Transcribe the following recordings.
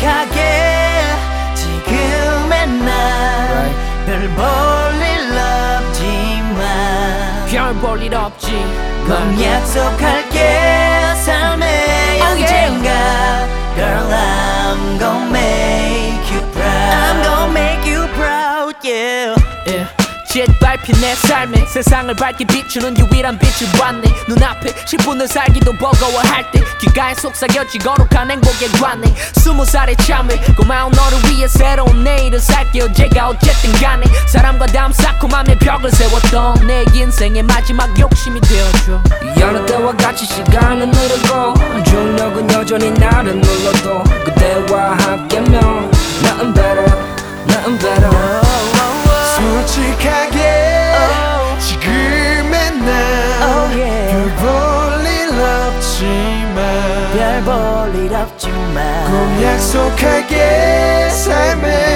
솔직하게. 지금의 날별 볼 일 없지만 별볼일 없지. 꼭 약속할게. 삶의 Oh. 언젠가 Girl I'm gon' make 짓밟힌 내 삶에 세상을 밝게 비추는 유일한 빛을 봤네. 눈앞에 10분을 살기도 버거워할 때 귓가에 속삭여지 거룩한 행복의 관해 스무 살의 참을 고마운 너를 위해 새로운 내일을 살게 어제가 어쨌든 간에 사람과 담 쌓고 맘에 벽을 세웠던 내 인생의 마지막 욕심이 되어줘 여느 때와 같이 시간은 흐르고 중력은 여전히 나를 눌러도 그대와 함께면 나은 별 볼일 없지만 꼭 약속할게 삶의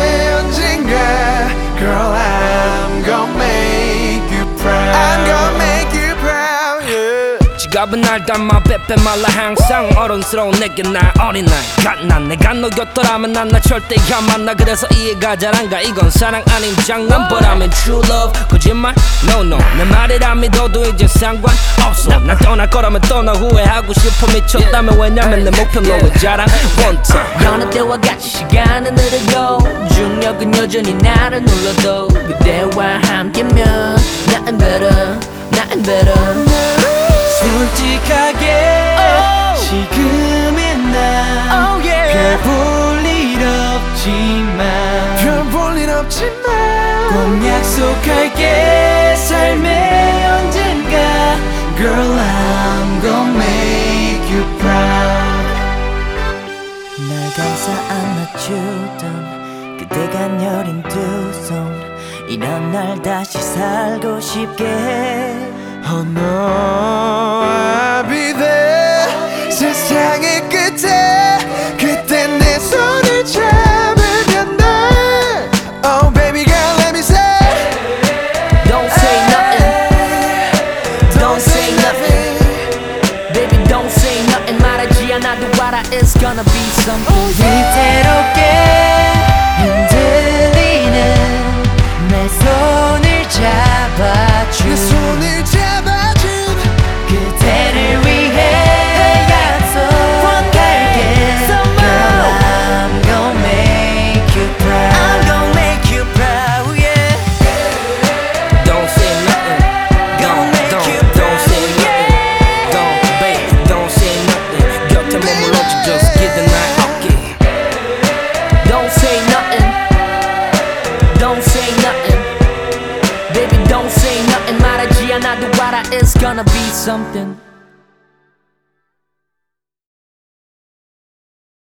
날 담아 빼빼 말라 항상 어른스러운 내게 날 어린 날 갓난 내가 너 곁더라면 난 나 절대 안 만나. 그래서 이해가 잘 안 가. 이건 사랑 아닌 장난. But I'm in true love. 거짓말? No no. 내안 믿어도 이제 상관없어. 난 떠날 거라면 떠나 후회하고 싶어. 미쳤다면 왜냐면 내 목표 너의 자랑. One time. 여느 때와 같이 시간은 흐르고 중력은 여전히 나를 눌러도 그대와 함께면 나은 better 나은 better 솔직하게 지금의 날 Oh yeah. 별볼일 없지만 별볼일 없지만 꼭 약속할게. 삶의 언젠가 Girl I'm gon' make you proud. 날 감싸 안아주던 그대가 여린 두 손. 이런 날 다시 살고 싶게. 해 Oh no I'll be there 세상의 끝에 그때 내 손을 잡으면 돼 Oh baby girl let me say Don't say nothing Don't say nothing Baby don't say nothing 말하지 않아도 알아 It's gonna be something 위태롭게 the rider is gonna be something.